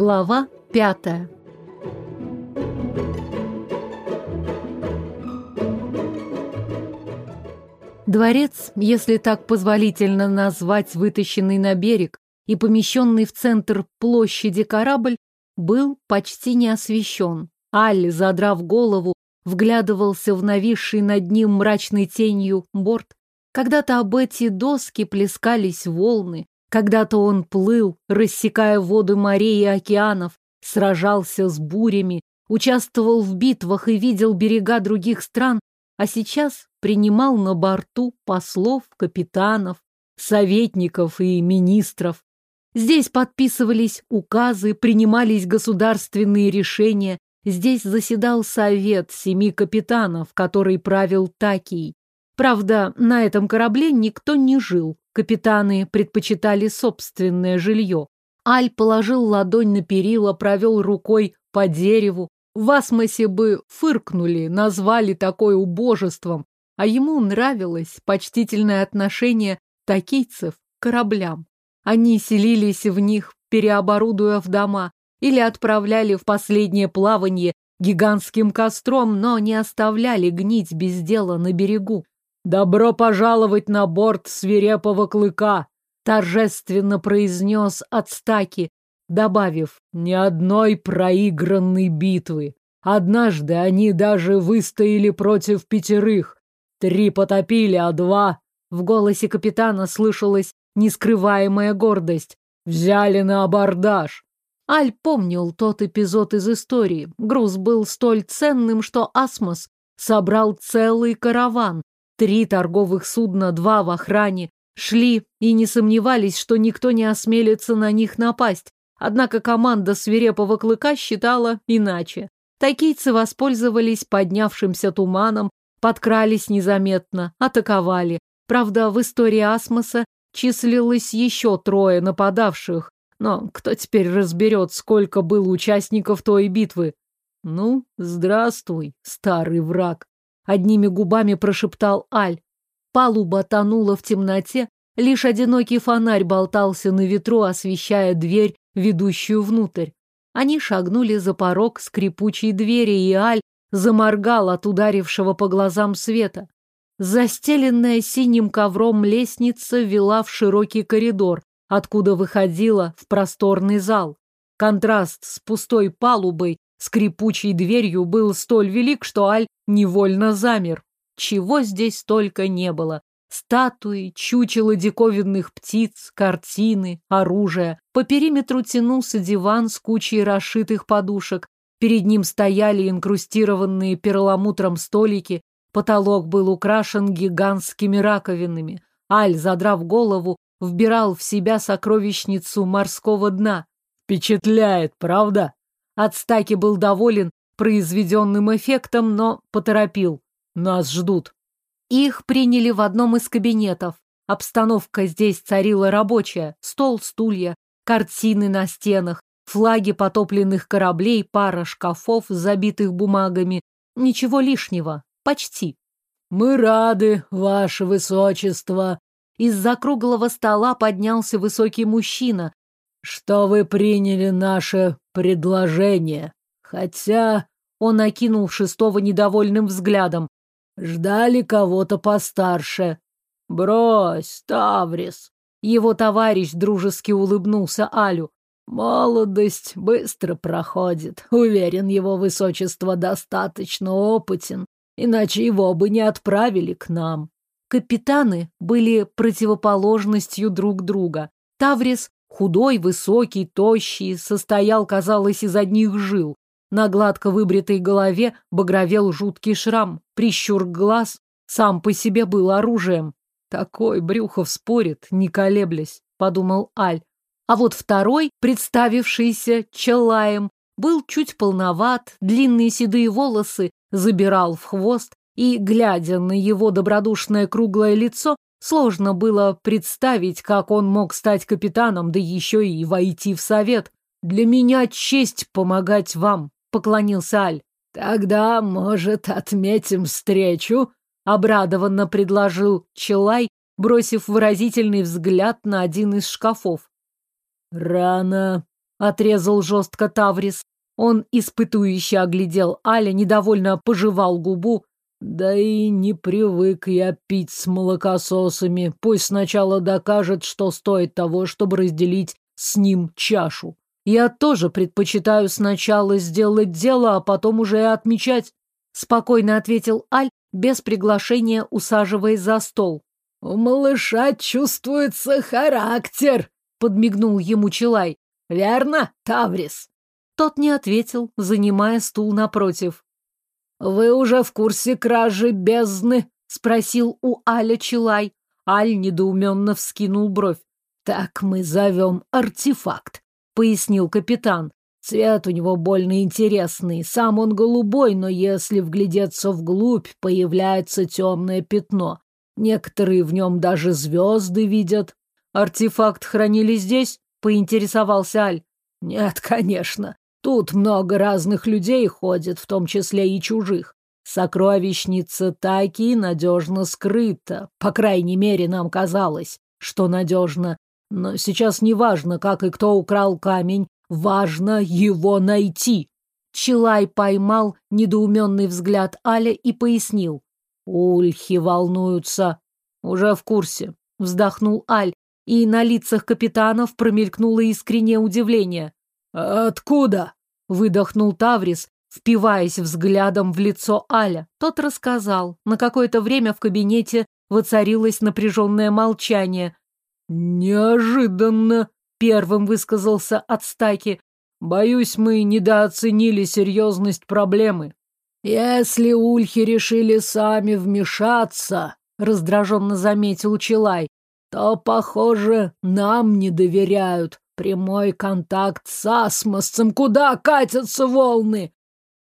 Глава пятая. Дворец, если так позволительно назвать вытащенный на берег и помещенный в центр площади корабль, был почти не освещен. Алли, задрав голову, вглядывался в нависший над ним мрачной тенью борт. Когда-то об эти доски плескались волны, когда-то он плыл, рассекая воды морей и океанов, сражался с бурями, участвовал в битвах и видел берега других стран, а сейчас принимал на борту послов, капитанов, советников и министров. Здесь подписывались указы, принимались государственные решения, здесь заседал совет семи капитанов, который правил Такией. Правда, на этом корабле никто не жил, Капитаны предпочитали собственное жилье. Аль положил ладонь на перила, провел рукой по дереву. В Асмосе бы фыркнули, назвали такое убожеством, а ему нравилось почтительное отношение такийцев к кораблям. Они селились в них, переоборудуя в дома, или отправляли в последнее плавание гигантским костром, но не оставляли гнить без дела на берегу. «Добро пожаловать на борт свирепого клыка!» торжественно произнес Ацтаки, добавив «ни одной проигранной битвы. Однажды они даже выстояли против пятерых. Три потопили, а два...» В голосе капитана слышалась нескрываемая гордость. «Взяли на абордаж!» Аль помнил тот эпизод из истории. Груз был столь ценным, что Асмос собрал целый караван, Три торговых судна, два в охране, шли и не сомневались, что никто не осмелится на них напасть. Однако команда свирепого клыка считала иначе. Тайкийцы воспользовались поднявшимся туманом, подкрались незаметно, атаковали. Правда, в истории Асмоса числилось еще трое нападавших, но кто теперь разберет, сколько было участников той битвы? Ну, здравствуй, старый враг одними губами прошептал Аль. Палуба тонула в темноте, лишь одинокий фонарь болтался на ветру, освещая дверь, ведущую внутрь. Они шагнули за порог скрипучей двери, и Аль заморгал от ударившего по глазам света. Застеленная синим ковром лестница вела в широкий коридор, откуда выходила в просторный зал. Контраст с пустой палубой скрипучей дверью был столь велик, что Аль невольно замер. Чего здесь только не было. Статуи, чучело диковинных птиц, картины, оружие. По периметру тянулся диван с кучей расшитых подушек. Перед ним стояли инкрустированные перламутром столики. Потолок был украшен гигантскими раковинами. Аль, задрав голову, вбирал в себя сокровищницу морского дна. «Впечатляет, правда?» Ацтаки был доволен произведенным эффектом, но поторопил. Нас ждут. Их приняли в одном из кабинетов. Обстановка здесь царила рабочая. Стол, стулья, картины на стенах, флаги потопленных кораблей, пара шкафов, забитых бумагами. Ничего лишнего. Почти. «Мы рады, ваше высочество!» Из-за круглого стола поднялся высокий мужчина, что вы приняли наше предложение. Хотя он окинул шестого недовольным взглядом. Ждали кого-то постарше. Брось, Таврис. Его товарищ дружески улыбнулся Алю. Молодость быстро проходит. Уверен, его высочество достаточно опытен, иначе его бы не отправили к нам. Капитаны были противоположностью друг друга. Таврис Худой, высокий, тощий, состоял, казалось, из одних жил. На гладко выбритой голове багровел жуткий шрам. Прищур глаз сам по себе был оружием. Такой Брюхов спорит, не колеблясь, подумал Аль. А вот второй, представившийся Челаем, был чуть полноват, длинные седые волосы забирал в хвост, и, глядя на его добродушное круглое лицо, Сложно было представить, как он мог стать капитаном, да еще и войти в совет. «Для меня честь помогать вам», — поклонился Аль. «Тогда, может, отметим встречу?» — обрадованно предложил Челай, бросив выразительный взгляд на один из шкафов. «Рано», отрезал жестко Таврис. Он испытующе оглядел Аля, недовольно пожевал губу. Да и не привык я пить с молокососами. Пусть сначала докажет, что стоит того, чтобы разделить с ним чашу. Я тоже предпочитаю сначала сделать дело, а потом уже отмечать. Спокойно ответил Аль, без приглашения усаживаясь за стол. «У малыша чувствуется характер», — подмигнул ему Челай. «Верно, Таврис?» Тот не ответил, занимая стул напротив. «Вы уже в курсе кражи бездны?» — спросил у Аля Челай. Аль недоуменно вскинул бровь. «Так мы зовем артефакт», — пояснил капитан. «Цвет у него больно интересный. Сам он голубой, но если вглядеться вглубь, появляется темное пятно. Некоторые в нем даже звезды видят. Артефакт хранили здесь? Поинтересовался Аль. Нет, конечно. Тут много разных людей ходит, в том числе и чужих. Сокровищница таки надежно скрыта. По крайней мере, нам казалось, что надежно. Но сейчас не важно, как и кто украл камень. Важно его найти. Чилай поймал недоуменный взгляд Аля и пояснил. Ульхи волнуются. Уже в курсе. Вздохнул Аль, и на лицах капитанов промелькнуло искреннее удивление. «Откуда?» — выдохнул Таврис, впиваясь взглядом в лицо Аля. Тот рассказал. На какое-то время в кабинете воцарилось напряженное молчание. «Неожиданно!» — первым высказался Ацтаки. «Боюсь, мы недооценили серьезность проблемы. «Если ульхи решили сами вмешаться», — раздраженно заметил Чилай, «то, похоже, нам не доверяют. Прямой контакт с асмосцем. Куда катятся волны?»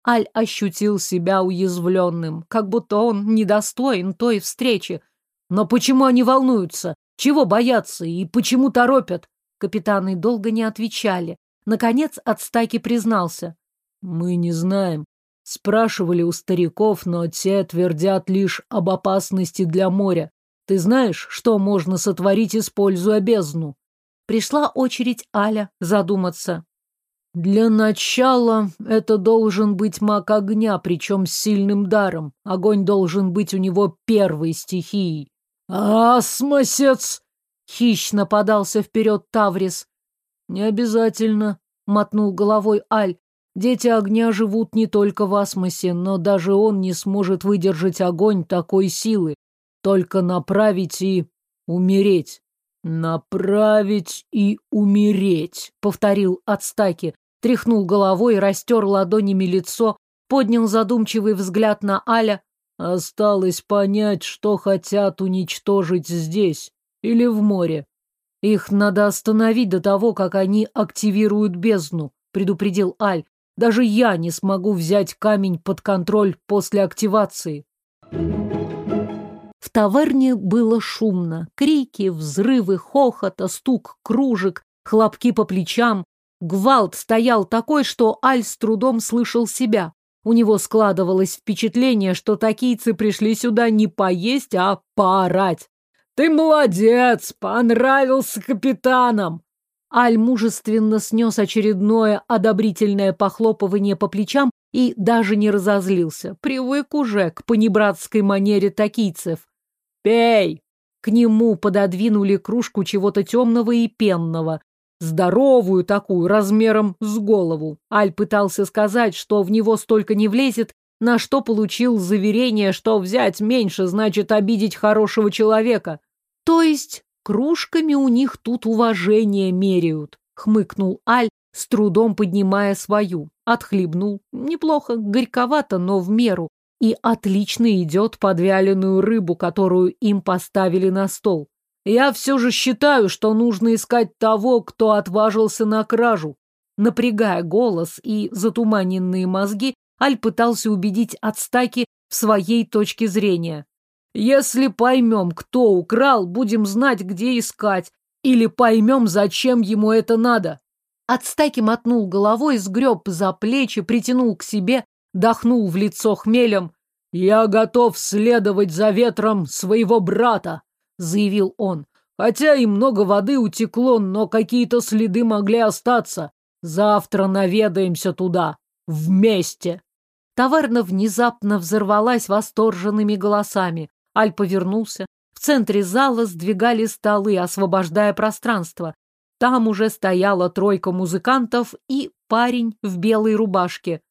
Аль ощутил себя уязвленным, как будто он недостоин той встречи. Но почему они волнуются? Чего боятся и почему торопят? Капитаны долго не отвечали. Наконец Ацтаки признался. «Мы не знаем. Спрашивали у стариков, но те твердят лишь об опасности для моря. Ты знаешь, что можно сотворить, используя бездну? Пришла очередь Аля задуматься. Для начала это должен быть маг огня, причем с сильным даром. Огонь должен быть у него первой стихией. «Асмосец!» — хищно подался вперед Таврис. «Не обязательно», — мотнул головой Аль. Дети огня живут не только в асмосе, но даже он не сможет выдержать огонь такой силы. Только направить и умереть. «Направить и умереть», — повторил Ацтаки, тряхнул головой, растер ладонями лицо, поднял задумчивый взгляд на Аля. «Осталось понять, что хотят уничтожить здесь или в море. Их надо остановить до того, как они активируют бездну», — предупредил Аль. Даже я не смогу взять камень под контроль после активации. В таверне было шумно. Крики, взрывы, хохота, стук кружек, хлопки по плечам. Гвалт стоял такой, что Аль с трудом слышал себя. У него складывалось впечатление, что такийцы пришли сюда не поесть, а поорать. «Ты молодец! Понравился капитанам!» Аль мужественно снес очередное одобрительное похлопывание по плечам и даже не разозлился. Привык уже к понебратской манере такийцев. «Пей!» К нему пододвинули кружку чего-то темного и пенного. Здоровую такую, размером с голову. Аль пытался сказать, что в него столько не влезет, на что получил заверение, что взять меньше значит обидеть хорошего человека. То есть Кружками у них тут уважение меряют, хмыкнул Аль, с трудом поднимая свою. Отхлебнул. Неплохо, горьковато, но в меру. И отлично идет под вяленую рыбу, которую им поставили на стол. Я все же считаю, что нужно искать того, кто отважился на кражу. Напрягая голос и затуманенные мозги, Аль пытался убедить Ацтаки в своей точке зрения. Если поймем, кто украл, будем знать, где искать. Или поймем, зачем ему это надо. Ацтеки мотнул головой, сгреб за плечи, притянул к себе, дохнул в лицо хмелем. «Я готов следовать за ветром своего брата», — заявил он. «Хотя и много воды утекло, но какие-то следы могли остаться. Завтра наведаемся туда. Вместе. Таверна внезапно взорвалась восторженными голосами. Аль повернулся. В центре зала сдвигали столы, освобождая пространство. Там уже стояла тройка музыкантов и парень в белой рубашке.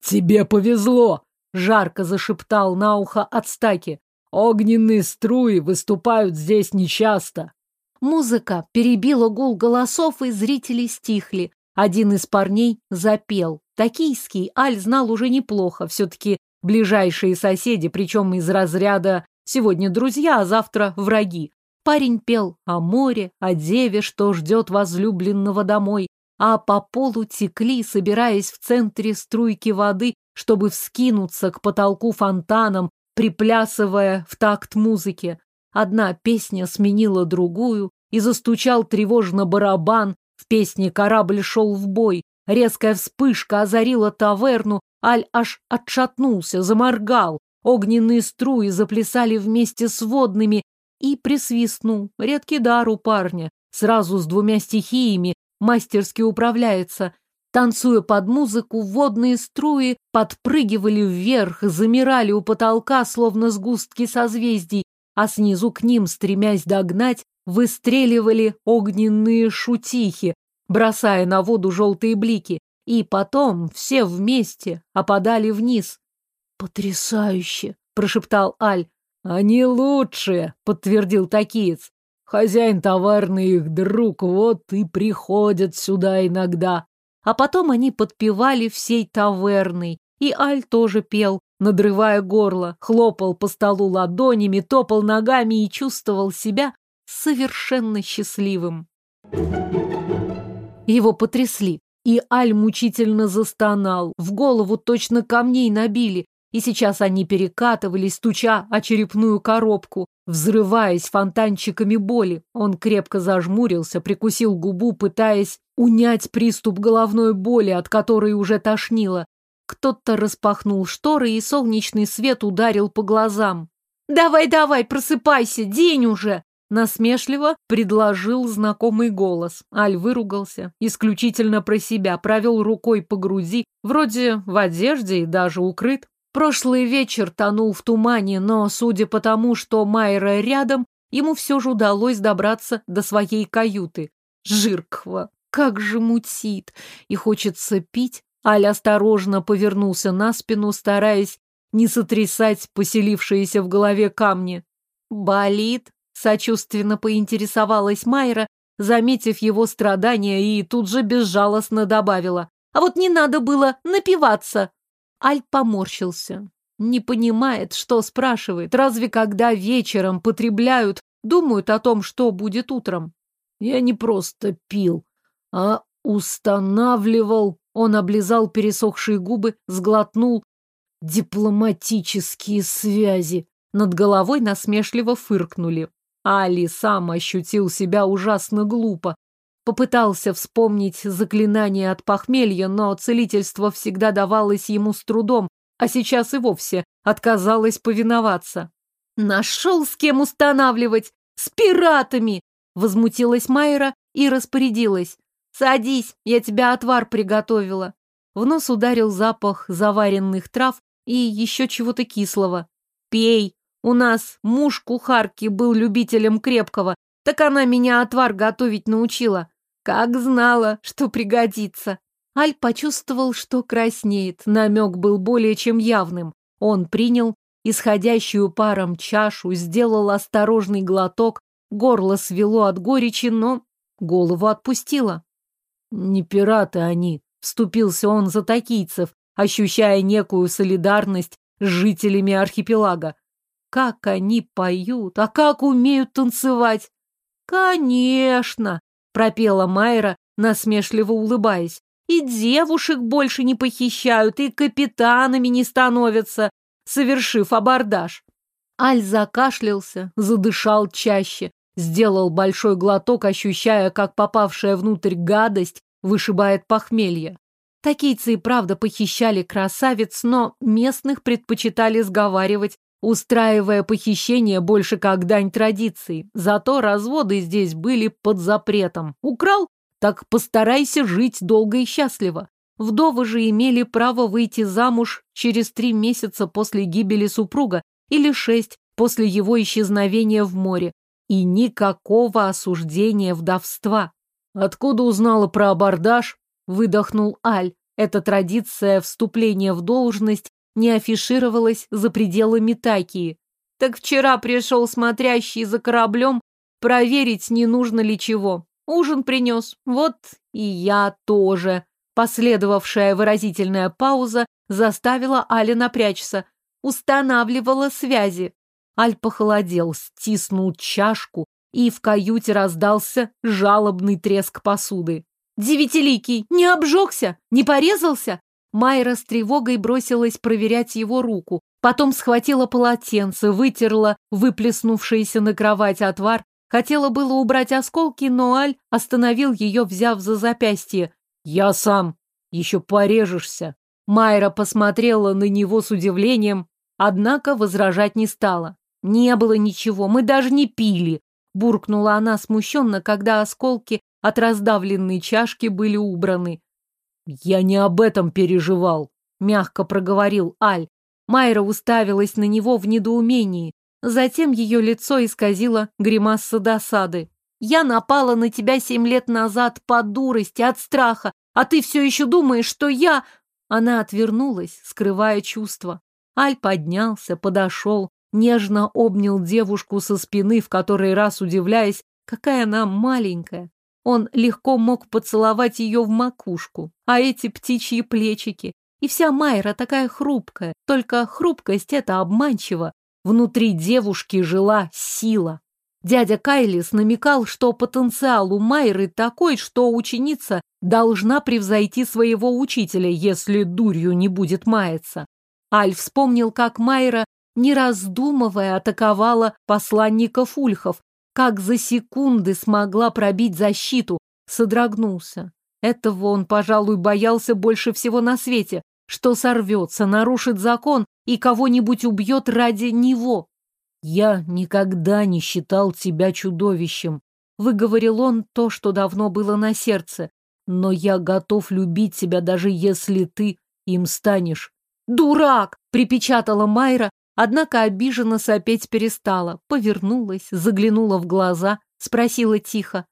«Тебе повезло!» — жарко зашептал на ухо Ацтаки. «Огненные струи выступают здесь нечасто». Музыка перебила гул голосов, и зрители стихли. Один из парней запел. Токийский Аль знал уже неплохо, все-таки ближайшие соседи, причем из разряда «сегодня друзья, а завтра враги». Парень пел о море, о деве, что ждет возлюбленного домой, а по полу текли, собираясь в центре струйки воды, чтобы вскинуться к потолку фонтаном, приплясывая в такт музыки. Одна песня сменила другую, и застучал тревожно барабан, в песне «Корабль шел в бой», резкая вспышка озарила таверну, Аль аж отшатнулся, заморгал, огненные струи заплясали вместе с водными и присвистнул. Редкий дар у парня, сразу с двумя стихиями, мастерски управляется. Танцуя под музыку, водные струи подпрыгивали вверх, замирали у потолка, словно сгустки созвездий, а снизу к ним, стремясь догнать, выстреливали огненные шутихи, бросая на воду желтые блики, и потом все вместе опадали вниз. «Потрясающе!» — прошептал Аль. «Они лучшие!» — подтвердил Такиец. «Хозяин товарный их друг, вот и приходят сюда иногда». А потом они подпевали всей таверной, и Аль тоже пел, надрывая горло, хлопал по столу ладонями, топал ногами и чувствовал себя совершенно счастливым. Его потрясли, и Аль мучительно застонал, в голову точно камней набили, и сейчас они перекатывались, стуча о черепную коробку, взрываясь фонтанчиками боли. Он крепко зажмурился, прикусил губу, пытаясь унять приступ головной боли, от которой уже тошнило. Кто-то распахнул шторы, и солнечный свет ударил по глазам. «Давай, давай, просыпайся, день уже!» Насмешливо предложил знакомый голос. Аль выругался, исключительно про себя, провел рукой по груди, вроде в одежде и даже укрыт. Прошлый вечер тонул в тумане, но, судя по тому, что Майра рядом, ему все же удалось добраться до своей каюты. Жирква, как же мутит! И хочется пить. Аль осторожно повернулся на спину, стараясь не сотрясать поселившиеся в голове камни. «Болит?» Сочувственно поинтересовалась Майра, заметив его страдания, и тут же безжалостно добавила. «А вот не надо было напиваться!» Аль поморщился. Не понимает, что спрашивает. Разве когда вечером потребляют, думают о том, что будет утром? Я не просто пил, а устанавливал. Он облизал пересохшие губы, сглотнул. Дипломатические связи. Над головой насмешливо фыркнули. Али сам ощутил себя ужасно глупо. Попытался вспомнить заклинание от похмелья, но целительство всегда давалось ему с трудом, а сейчас и вовсе отказалось повиноваться. «Нашел с кем устанавливать! С пиратами!» Возмутилась Майра и распорядилась. «Садись, я тебя отвар приготовила». В нос ударил запах заваренных трав и еще чего-то кислого. «Пей!» У нас муж кухарки был любителем крепкого, так она меня отвар готовить научила. Как знала, что пригодится. Аль почувствовал, что краснеет. Намек был более чем явным. Он принял исходящую паром чашу, сделал осторожный глоток, горло свело от горечи, но голову отпустило. «Не пираты они», — вступился он за такийцев, ощущая некую солидарность с жителями архипелага. Как они поют, а как умеют танцевать! Конечно, пропела Майра, насмешливо улыбаясь. И девушек больше не похищают, и капитанами не становятся, совершив абордаж. Аль закашлялся, задышал чаще, сделал большой глоток, ощущая, как попавшая внутрь гадость вышибает похмелье. Такийцы и правда похищали красавиц, но местных предпочитали сговаривать устраивая похищение больше как дань традиции. Зато разводы здесь были под запретом. Украл так постарайся жить долго и счастливо. Вдовы же имели право выйти замуж через три месяца после гибели супруга или шесть после его исчезновения в море. И никакого осуждения вдовства. Откуда узнала про абордаж? Выдохнул Аль. Эта традиция вступления в должность не афишировалась за пределами Такии. Так вчера пришел смотрящий за кораблем проверить, не нужно ли чего. Ужин принес. Вот и я тоже. Последовавшая выразительная пауза заставила Али напрячься. Устанавливала связи. Аль похолодел, стиснул чашку, и в каюте раздался жалобный треск посуды. «Девятиликий, не обжегся? Не порезался?» Майра с тревогой бросилась проверять его руку, потом схватила полотенце, вытерла выплеснувшийся на кровать отвар, хотела было убрать осколки, но Аль остановил ее, взяв за запястье. «Я сам. Еще порежешься». Майра посмотрела на него с удивлением, однако возражать не стала. «Не было ничего, мы даже не пили», — буркнула она смущенно, когда осколки от раздавленной чашки были убраны. «Я не об этом переживал», — мягко проговорил Аль. Майра уставилась на него в недоумении. Затем ее лицо исказило гримаса досады. «Я напала на тебя семь лет назад по дурости, от страха, а ты все еще думаешь, что я...» Она отвернулась, скрывая чувства. Аль поднялся, подошел, нежно обнял девушку со спины, в который раз удивляясь, какая она маленькая. Он легко мог поцеловать ее в макушку, а эти птичьи плечики. И вся Майра такая хрупкая, только хрупкость это обманчиво. Внутри девушки жила сила. Дядя Кайлис намекал, что потенциал у Майры такой, что ученица должна превзойти своего учителя, если дурью не будет маяться. Аль вспомнил, как Майра, не раздумывая, атаковала посланников ульхов, как за секунды смогла пробить защиту, содрогнулся. Этого он, пожалуй, боялся больше всего на свете, что сорвется, нарушит закон и кого-нибудь убьет ради него. «Я никогда не считал тебя чудовищем», — выговорил он то, что давно было на сердце. «Но я готов любить тебя, даже если ты им станешь». «Дурак!» — припечатала Майра, однако обиженно сопеть перестала, повернулась, заглянула в глаза, спросила тихо.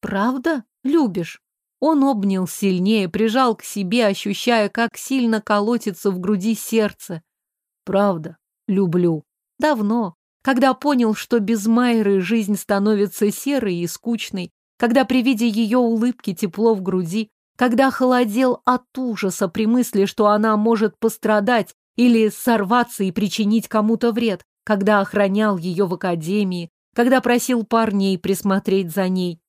«Правда любишь?» Он обнял сильнее, прижал к себе, ощущая, как сильно колотится в груди сердце. «Правда, люблю». Давно, когда понял, что без Майры жизнь становится серой и скучной, когда при виде ее улыбки тепло в груди, когда холодел от ужаса при мысли, что она может пострадать или сорваться и причинить кому-то вред, когда охранял ее в академии, когда просил парней присмотреть за ней.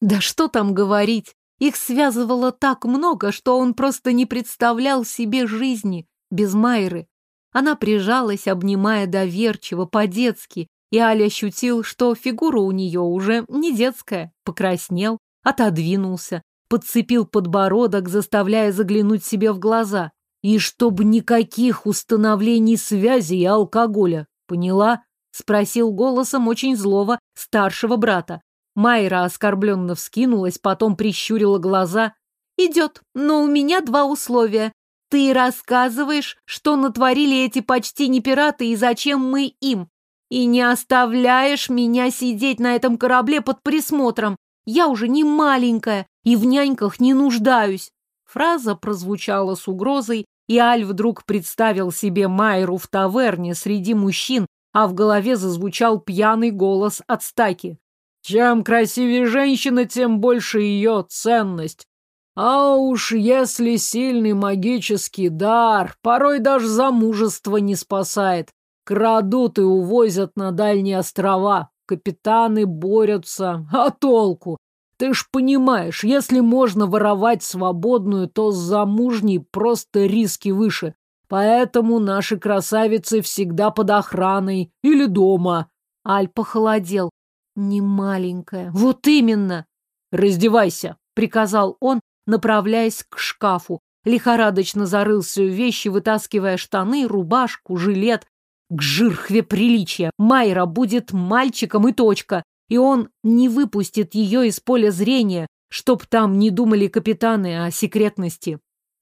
Да что там говорить, их связывало так много, что он просто не представлял себе жизни без Майры. Она прижалась, обнимая доверчиво, по-детски, и Аля ощутил, что фигура у нее уже не детская, покраснел, отодвинулся, подцепил подбородок, заставляя заглянуть себе в глаза. И чтобы никаких установлений связи и алкоголя, поняла? Спросил голосом очень злого старшего брата. Майра оскорбленно вскинулась, потом прищурила глаза. «Идет, но у меня два условия. Ты рассказываешь, что натворили эти почти не пираты и зачем мы им. И не оставляешь меня сидеть на этом корабле под присмотром. Я уже не маленькая и в няньках не нуждаюсь. Фраза прозвучала с угрозой, и Аль вдруг представил себе Майру в таверне среди мужчин, а в голове зазвучал пьяный голос от стаки. «Чем красивее женщина, тем больше ее ценность. А уж если сильный магический дар, порой даже замужество не спасает. Крадут и увозят на дальние острова. Капитаны борются. А толку? Ты ж понимаешь, если можно воровать свободную, то с замужней просто риски выше. Поэтому наши красавицы всегда под охраной или дома. Аль похолодел. Не маленькая. Вот именно. Раздевайся, приказал он, направляясь к шкафу. Лихорадочно зарылся в вещи, вытаскивая штаны, рубашку, жилет. К жирхве приличия. Майра будет мальчиком и точка. И он не выпустит ее из поля зрения, чтоб там не думали капитаны о секретности.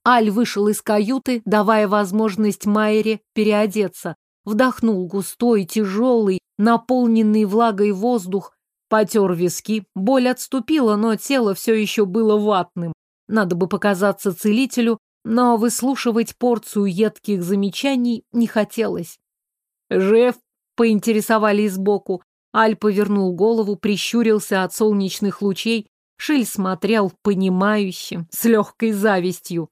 Аль вышел из каюты, давая возможность Майере переодеться. Вдохнул густой, тяжелый, наполненный влагой воздух, потер виски. Боль отступила, но тело все еще было ватным. Надо бы показаться целителю, но выслушивать порцию едких замечаний не хотелось. «Жев?» — поинтересовались сбоку. Аль повернул голову, прищурился от солнечных лучей. Шиль смотрел понимающе, с легкой завистью.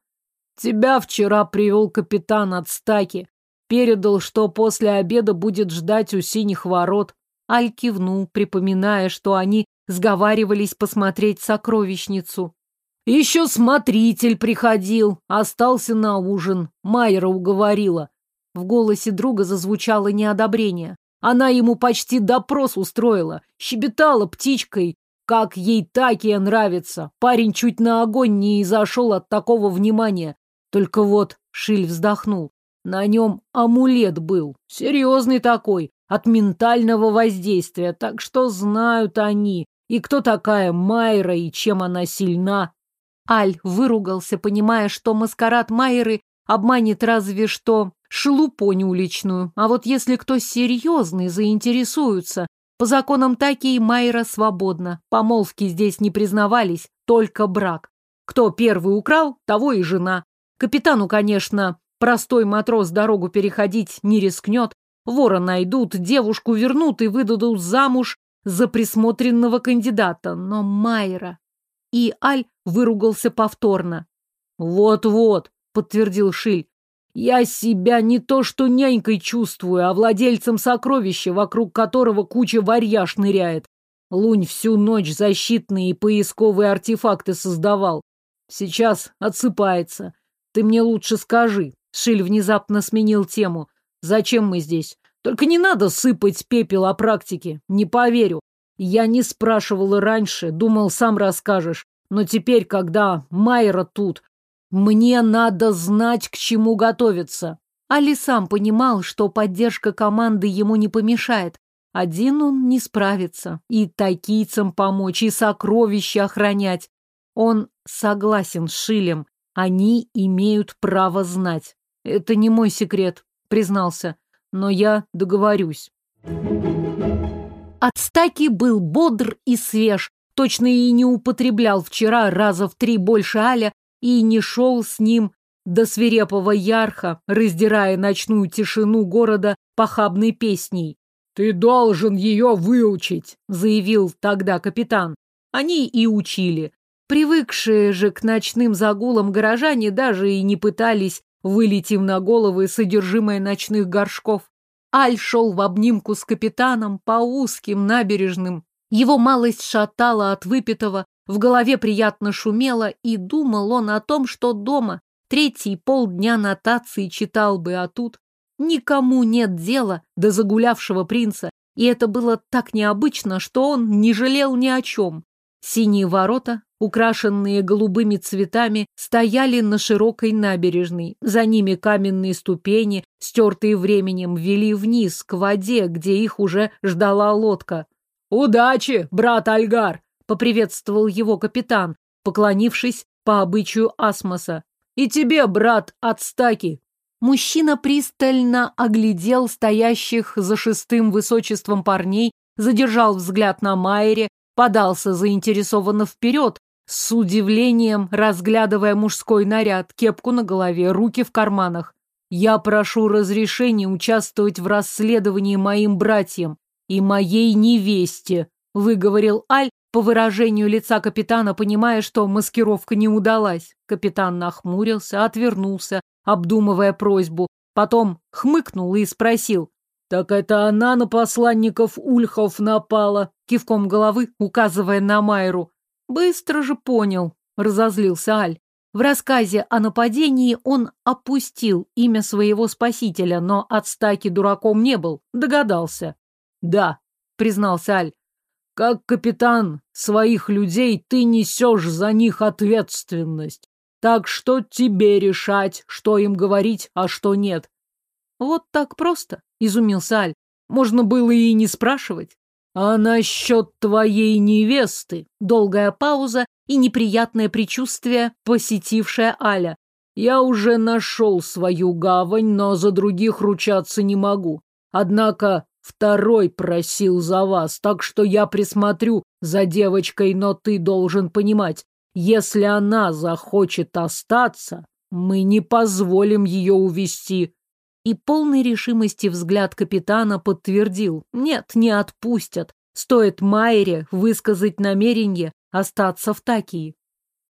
Тебя вчера привел капитан от стаки. Передал, что после обеда будет ждать у синих ворот. Аль кивнул, припоминая, что они сговаривались посмотреть сокровищницу. Еще смотритель приходил, остался на ужин. Майра уговорила. В голосе друга зазвучало неодобрение. Она ему почти допрос устроила, щебетала птичкой, как ей такие нравится. Парень чуть на огонь не зашел от такого внимания. Только вот Шиль вздохнул. На нем амулет был, серьезный такой, от ментального воздействия, так что знают они, и кто такая Майра, и чем она сильна. Аль выругался, понимая, что маскарад Майры обманет разве что шелупонь уличную, а вот если кто серьезный заинтересуется, по законам Таки Майра свободна, помолвки здесь не признавались, только брак. Кто первый украл, того и жена. Капитану, конечно, простой матрос дорогу переходить не рискнет. Вора найдут, девушку вернут и выдадут замуж за присмотренного кандидата. Но Майра... И Аль выругался повторно. «Вот-вот», — подтвердил Шиль, — «я себя не то что нянькой чувствую, а владельцем сокровища, вокруг которого куча варьяж ныряет. Лунь всю ночь защитные и поисковые артефакты создавал. Сейчас отсыпается. Ты мне лучше скажи. Шиль внезапно сменил тему. Зачем мы здесь? Только не надо сыпать пепел о практике. Не поверю. Я не спрашивал раньше, думал, сам расскажешь. Но теперь, когда Майра тут, мне надо знать, к чему готовиться. Али сам понимал, что поддержка команды ему не помешает. Один он не справится. И тайкийцам помочь, и сокровища охранять. Он согласен с Шилем. Они имеют право знать. Это не мой секрет, признался, но я договорюсь. Отстаки был бодр и свеж, точно и не употреблял вчера раза в три больше Аля и не шел с ним до свирепого ярха, раздирая ночную тишину города похабной песней. «Ты должен ее выучить», — заявил тогда капитан. Они и учили. Привыкшие же к ночным загулам горожане даже и не пытались вылить им на головы содержимое ночных горшков. Аль шел в обнимку с капитаном по узким набережным. Его малость шатала от выпитого, в голове приятно шумело, и думал он о том, что дома третий полдня нотации читал бы, а тут никому нет дела до загулявшего принца, и это было так необычно, что он не жалел ни о чем. Синие ворота, украшенные голубыми цветами, стояли на широкой набережной. За ними каменные ступени, стертые временем, вели вниз, к воде, где их уже ждала лодка. «Удачи, брат Альгар!» — поприветствовал его капитан, поклонившись по обычаю Асмоса. «И тебе, брат Ацтаки!» Мужчина пристально оглядел стоящих за шестым высочеством парней, задержал взгляд на Майере, подался заинтересованно вперед, с удивлением разглядывая мужской наряд, кепку на голове, руки в карманах. «Я прошу разрешения участвовать в расследовании моим братьям и моей невесте», выговорил Аль по выражению лица капитана, понимая, что маскировка не удалась. Капитан нахмурился, отвернулся, обдумывая просьбу, потом хмыкнул и спросил. «Так это она на посланников Ульхов напала?» Кивком головы, указывая на Майру. «Быстро же понял», — разозлился Аль. В рассказе о нападении он опустил имя своего спасителя, но от стаки дураком не был, догадался. «Да», — признался Аль, — «как капитан своих людей ты несешь за них ответственность. Так что тебе решать, что им говорить, а что нет». «Вот так просто», — изумился Аль. «Можно было и не спрашивать». А насчет твоей невесты? Долгая пауза и неприятное предчувствие, посетившее Аля. Я уже нашел свою гавань, но за других ручаться не могу. Однако второй просил за вас, так что я присмотрю за девочкой, но ты должен понимать, если она захочет остаться, мы не позволим ее увести. И полной решимости взгляд капитана подтвердил. Нет, не отпустят. Стоит Майре высказать намерение остаться в Такии.